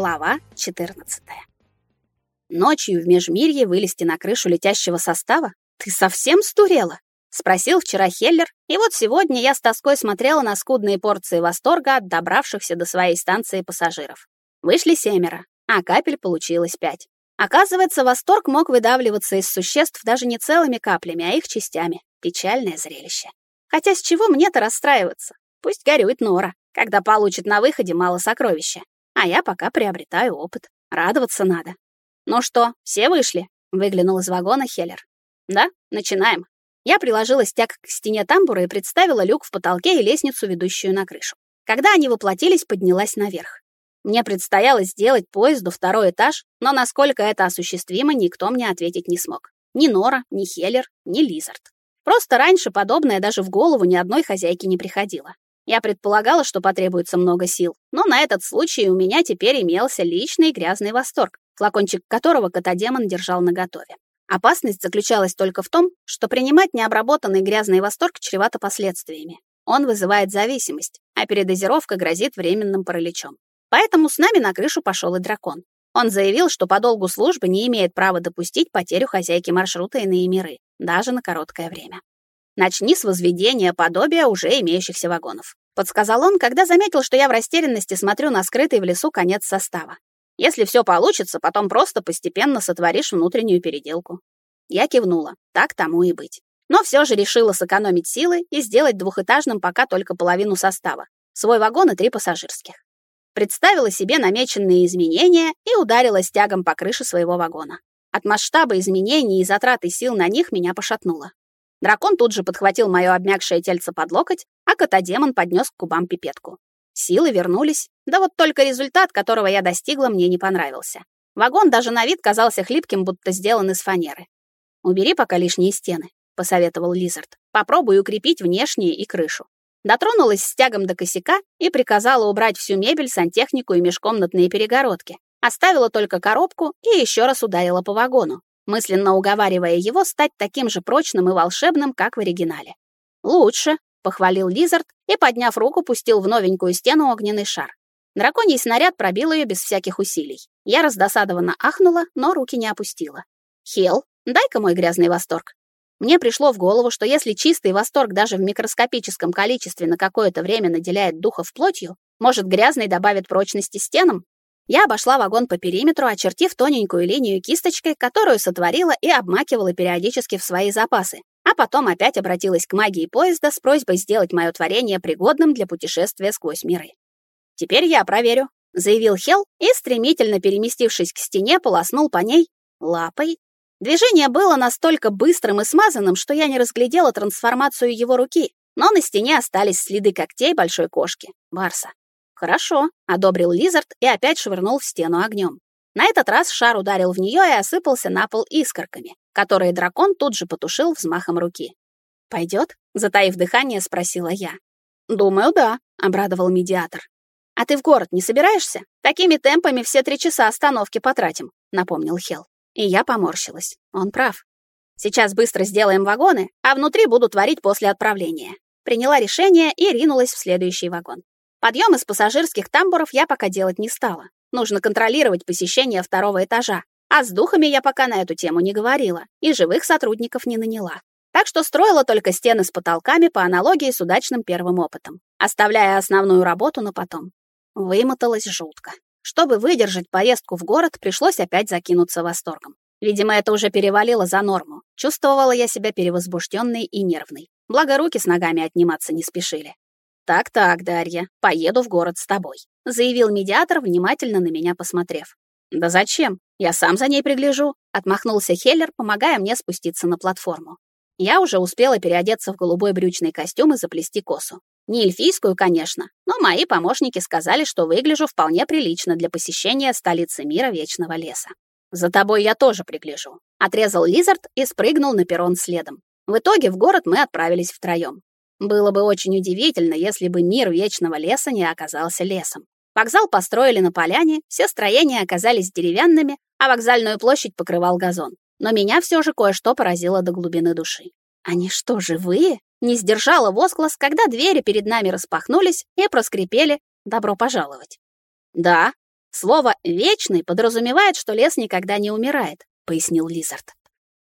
Глава 14. Ночью в Межмирье вылезти на крышу летящего состава? Ты совсем стурела? Спросил вчера Хеллер, и вот сегодня я с тоской смотрела на скудные порции восторга от добравшихся до своей станции пассажиров. Вышли семеро, а капель получилось пять. Оказывается, восторг мог выдавливаться из существ даже не целыми каплями, а их частями. Печальное зрелище. Хотя с чего мне-то расстраиваться? Пусть горюет Нора, когда получит на выходе мало сокровища. А я пока приобретаю опыт. Радоваться надо. Ну что, все вышли? Выглянул из вагона Хеллер. Да, начинаем. Я приложила стяг к стене тамбура и представила люк в потолке и лестницу, ведущую на крышу. Когда они воплотились, поднялась наверх. Мне предстояло сделать поезду второй этаж, но насколько это осуществимо, никто мне ответить не смог. Ни Нора, ни Хеллер, ни Лизард. Просто раньше подобное даже в голову ни одной хозяйки не приходило. Я предполагала, что потребуется много сил, но на этот случай у меня теперь имелся личный грязный восторг, флакончик которого котодемон держал наготове. Опасность заключалась только в том, что принимать необработанный грязный восторг чревато последствиями. Он вызывает зависимость, а передозировка грозит временным параличом. Поэтому с нами на крышу пошел и дракон. Он заявил, что по долгу службы не имеет права допустить потерю хозяйки маршрута иные миры, даже на короткое время. Начни с возведения подобия уже имеющихся вагонов. Подсказал он, когда заметил, что я в растерянности смотрю на скрытый в лесу конец состава. Если все получится, потом просто постепенно сотворишь внутреннюю переделку. Я кивнула. Так тому и быть. Но все же решила сэкономить силы и сделать двухэтажным пока только половину состава. Свой вагон и три пассажирских. Представила себе намеченные изменения и ударила стягом по крыше своего вагона. От масштаба изменений и затраты сил на них меня пошатнуло. Дракон тут же подхватил мое обмякшее тельце под локоть, а котодемон поднес к губам пипетку. Силы вернулись, да вот только результат, которого я достигла, мне не понравился. Вагон даже на вид казался хлипким, будто сделан из фанеры. «Убери пока лишние стены», — посоветовал Лизард. «Попробуй укрепить внешние и крышу». Дотронулась стягом до косяка и приказала убрать всю мебель, сантехнику и межкомнатные перегородки. Оставила только коробку и еще раз ударила по вагону мысленно уговаривая его стать таким же прочным и волшебным, как в оригинале. «Лучше», — похвалил Лизард и, подняв руку, пустил в новенькую стену огненный шар. Драконий снаряд пробил ее без всяких усилий. Я раздосадованно ахнула, но руки не опустила. «Хел, дай-ка мой грязный восторг». Мне пришло в голову, что если чистый восторг даже в микроскопическом количестве на какое-то время наделяет духов плотью, может, грязный добавит прочности стенам? Я обошла вагон по периметру, очертив тоненькую линию кисточкой, которую сотворила и обмакивала периодически в свои запасы, а потом опять обратилась к магии поезда с просьбой сделать мое творение пригодным для путешествия сквозь миры. «Теперь я проверю», — заявил Хел и, стремительно переместившись к стене, полоснул по ней лапой. Движение было настолько быстрым и смазанным, что я не разглядела трансформацию его руки, но на стене остались следы когтей большой кошки, Барса. «Хорошо», — одобрил Лизард и опять швырнул в стену огнем. На этот раз шар ударил в нее и осыпался на пол искорками, которые дракон тут же потушил взмахом руки. «Пойдет?» — затаив дыхание, спросила я. «Думаю, да», — обрадовал медиатор. «А ты в город не собираешься? Такими темпами все три часа остановки потратим», — напомнил Хел. И я поморщилась. Он прав. «Сейчас быстро сделаем вагоны, а внутри буду творить после отправления». Приняла решение и ринулась в следующий вагон. Подъем из пассажирских тамбуров я пока делать не стала. Нужно контролировать посещение второго этажа. А с духами я пока на эту тему не говорила и живых сотрудников не наняла. Так что строила только стены с потолками по аналогии с удачным первым опытом, оставляя основную работу на потом. Вымоталась жутко. Чтобы выдержать поездку в город, пришлось опять закинуться восторгом. Видимо, это уже перевалило за норму. Чувствовала я себя перевозбужденной и нервной. Благо руки с ногами отниматься не спешили. «Так-так, Дарья, поеду в город с тобой», — заявил медиатор, внимательно на меня посмотрев. «Да зачем? Я сам за ней пригляжу», — отмахнулся Хеллер, помогая мне спуститься на платформу. Я уже успела переодеться в голубой брючный костюм и заплести косу. Не эльфийскую, конечно, но мои помощники сказали, что выгляжу вполне прилично для посещения столицы мира Вечного Леса. «За тобой я тоже пригляжу», — отрезал Лизард и спрыгнул на перрон следом. В итоге в город мы отправились втроем. Было бы очень удивительно, если бы мир вечного леса не оказался лесом. Вокзал построили на поляне, все строения оказались деревянными, а вокзальную площадь покрывал газон. Но меня все же кое-что поразило до глубины души. Они что, живые? Не сдержала возглас, когда двери перед нами распахнулись и проскрипели «Добро пожаловать». Да, Слово «вечный» подразумевает, что лес никогда не умирает, пояснил Лизард.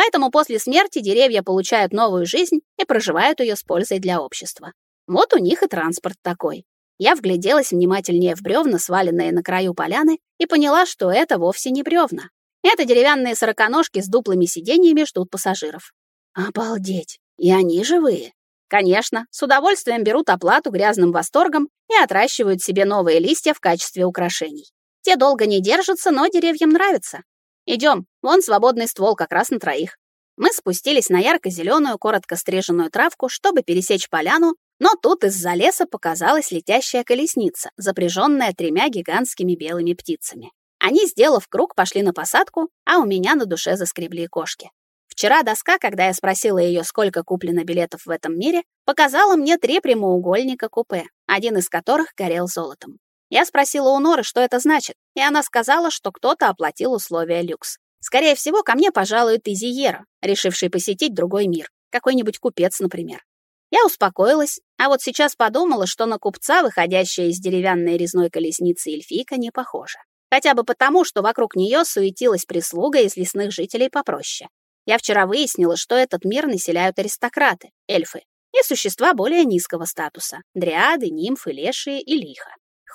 Поэтому после смерти деревья получают новую жизнь и проживают ее с пользой для общества. Вот у них и транспорт такой. Я вгляделась внимательнее в бревна, сваленные на краю поляны, и поняла, что это вовсе не бревна. Это деревянные сороконожки с дуплыми сиденьями ждут пассажиров. Обалдеть! И они живые. Конечно, с удовольствием берут оплату грязным восторгом и отращивают себе новые листья в качестве украшений. Те долго не держатся, но деревьям нравится. Идем, вон свободный ствол как раз на троих. Мы спустились на ярко-зеленую, коротко стриженную травку, чтобы пересечь поляну, но тут из-за леса показалась летящая колесница, запряженная тремя гигантскими белыми птицами. Они, сделав круг, пошли на посадку, а у меня на душе заскребли кошки. Вчера доска, когда я спросила ее, сколько куплено билетов в этом мире, показала мне три прямоугольника купе, один из которых горел золотом. Я спросила у Норы, что это значит, и она сказала, что кто-то оплатил условия люкс. Скорее всего, ко мне пожалует Изиера, решивший посетить другой мир, какой-нибудь купец, например. Я успокоилась, а вот сейчас подумала, что на купца, выходящая из деревянной резной колесницы эльфийка, не похожа. Хотя бы потому, что вокруг нее суетилась прислуга из лесных жителей попроще. Я вчера выяснила, что этот мир населяют аристократы, эльфы, и существа более низкого статуса — дриады, нимфы, лешие и лиха.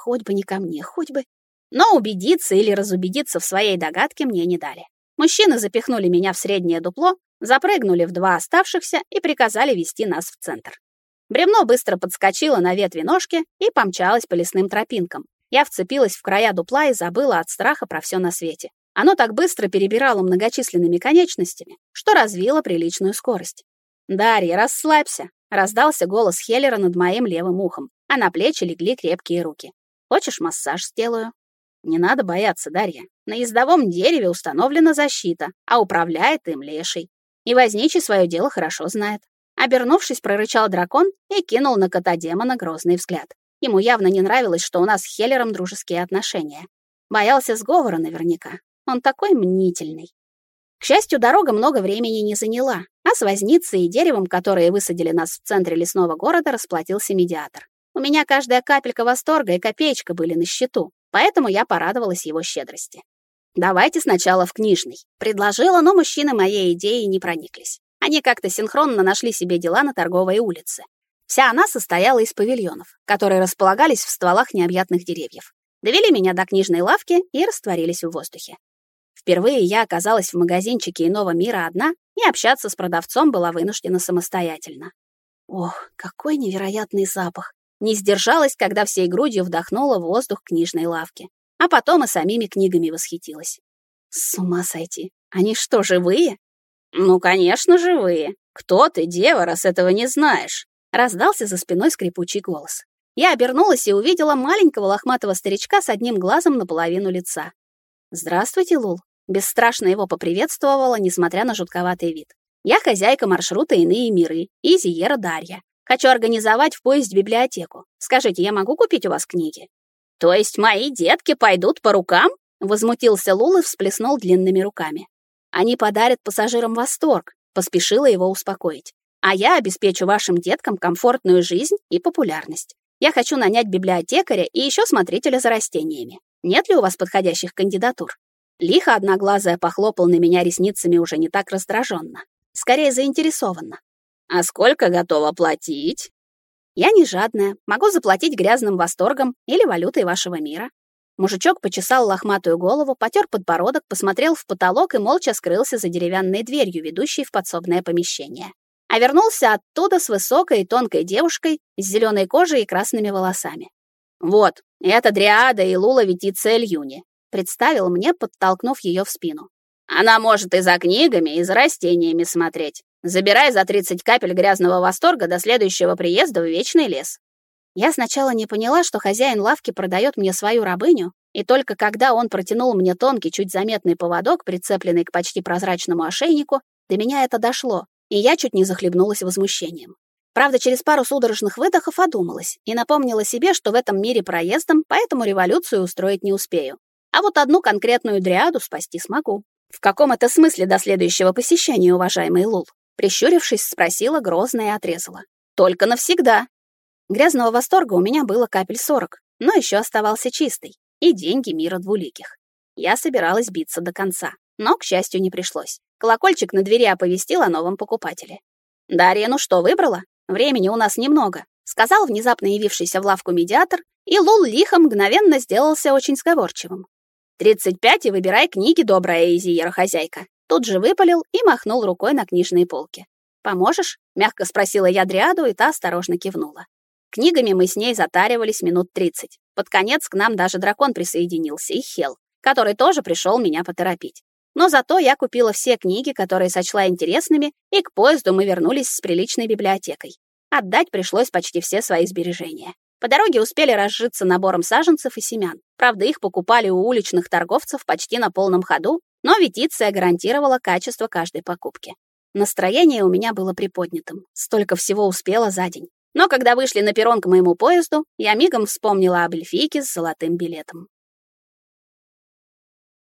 Хоть бы не ко мне, хоть бы... Но убедиться или разубедиться в своей догадке мне не дали. Мужчины запихнули меня в среднее дупло, запрыгнули в два оставшихся и приказали вести нас в центр. Бревно быстро подскочило на ветви ножки и помчалось по лесным тропинкам. Я вцепилась в края дупла и забыла от страха про все на свете. Оно так быстро перебирало многочисленными конечностями, что развило приличную скорость. «Дарья, расслабься!» — раздался голос Хеллера над моим левым ухом, а на плечи легли крепкие руки. «Хочешь, массаж сделаю?» «Не надо бояться, Дарья. На ездовом дереве установлена защита, а управляет им леший. И возничий свое дело хорошо знает». Обернувшись, прорычал дракон и кинул на кота демона грозный взгляд. Ему явно не нравилось, что у нас с Хеллером дружеские отношения. Боялся сговора наверняка. Он такой мнительный. К счастью, дорога много времени не заняла, а с возницей и деревом, которые высадили нас в центре лесного города, расплатился медиатор. У меня каждая капелька восторга и копеечка были на счету, поэтому я порадовалась его щедрости. «Давайте сначала в книжный», — предложила, но мужчины моей идеей не прониклись. Они как-то синхронно нашли себе дела на торговой улице. Вся она состояла из павильонов, которые располагались в стволах необъятных деревьев. Довели меня до книжной лавки и растворились в воздухе. Впервые я оказалась в магазинчике иного мира одна, и общаться с продавцом была вынуждена самостоятельно. Ох, какой невероятный запах! Не сдержалась, когда всей грудью вдохнула воздух книжной лавки, а потом и самими книгами восхитилась. С ума сойти! Они что, живые? Ну, конечно, живые. Кто ты, дева, раз этого не знаешь? Раздался за спиной скрипучий голос. Я обернулась и увидела маленького лохматого старичка с одним глазом наполовину лица. «Здравствуйте, Лул», Бесстрашно его поприветствовала, несмотря на жутковатый вид. «Я хозяйка маршрута «Иные миры» и Зиера Дарья. Хочу организовать в поезд библиотеку. Скажите, я могу купить у вас книги?» «То есть мои детки пойдут по рукам?» Возмутился Лул и всплеснул длинными руками. «Они подарят пассажирам восторг», — поспешила его успокоить. «А я обеспечу вашим деткам комфортную жизнь и популярность. Я хочу нанять библиотекаря и еще смотрителя за растениями. Нет ли у вас подходящих кандидатур?» Лихо одноглазая похлопал на меня ресницами уже не так раздраженно, скорее заинтересованно. «А сколько готова платить?» «Я не жадная, могу заплатить грязным восторгом или валютой вашего мира». Мужичок почесал лохматую голову, потер подбородок, посмотрел в потолок и молча скрылся за деревянной дверью, ведущей в подсобное помещение. А вернулся оттуда с высокой и тонкой девушкой с зеленой кожей и красными волосами. «Вот, это Дриада и Лула Ветиция Льюни представил мне, подтолкнув ее в спину. Она может и за книгами, и за растениями смотреть. Забирай за 30 капель грязного восторга до следующего приезда в Вечный лес. Я сначала не поняла, что хозяин лавки продает мне свою рабыню, и только когда он протянул мне тонкий, чуть заметный поводок, прицепленный к почти прозрачному ошейнику, до меня это дошло, и я чуть не захлебнулась возмущением. Правда, через пару судорожных выдохов одумалась и напомнила себе, что в этом мире проездом, поэтому революцию устроить не успею. А вот одну конкретную дриаду спасти смогу. В каком это смысле до следующего посещения, уважаемый Лул? Прищурившись, спросила грозно и отрезала. Только навсегда. Грязного восторга у меня было капель сорок, но еще оставался чистый. и деньги мира двуликих. Я собиралась биться до конца, но, к счастью, не пришлось. Колокольчик на двери оповестил о новом покупателе. «Дарья, ну что, выбрала? Времени у нас немного», — сказал внезапно явившийся в лавку медиатор, и Лул лихо мгновенно сделался очень сговорчивым. «Тридцать пять и выбирай книги, добрая Изиера хозяйка». Тут же выпалил и махнул рукой на книжные полки. «Поможешь?» — мягко спросила я Дриаду, и та осторожно кивнула. Книгами мы с ней затаривались минут тридцать. Под конец к нам даже дракон присоединился, и Хел, который тоже пришел меня поторопить. Но зато я купила все книги, которые сочла интересными, и к поезду мы вернулись с приличной библиотекой. Отдать пришлось почти все свои сбережения. По дороге успели разжиться набором саженцев и семян. Правда, их покупали у уличных торговцев почти на полном ходу, но Ветиция гарантировала качество каждой покупки. Настроение у меня было приподнятым. Столько всего успела за день. Но когда вышли на перрон к моему поезду, я мигом вспомнила об эльфийке с золотым билетом.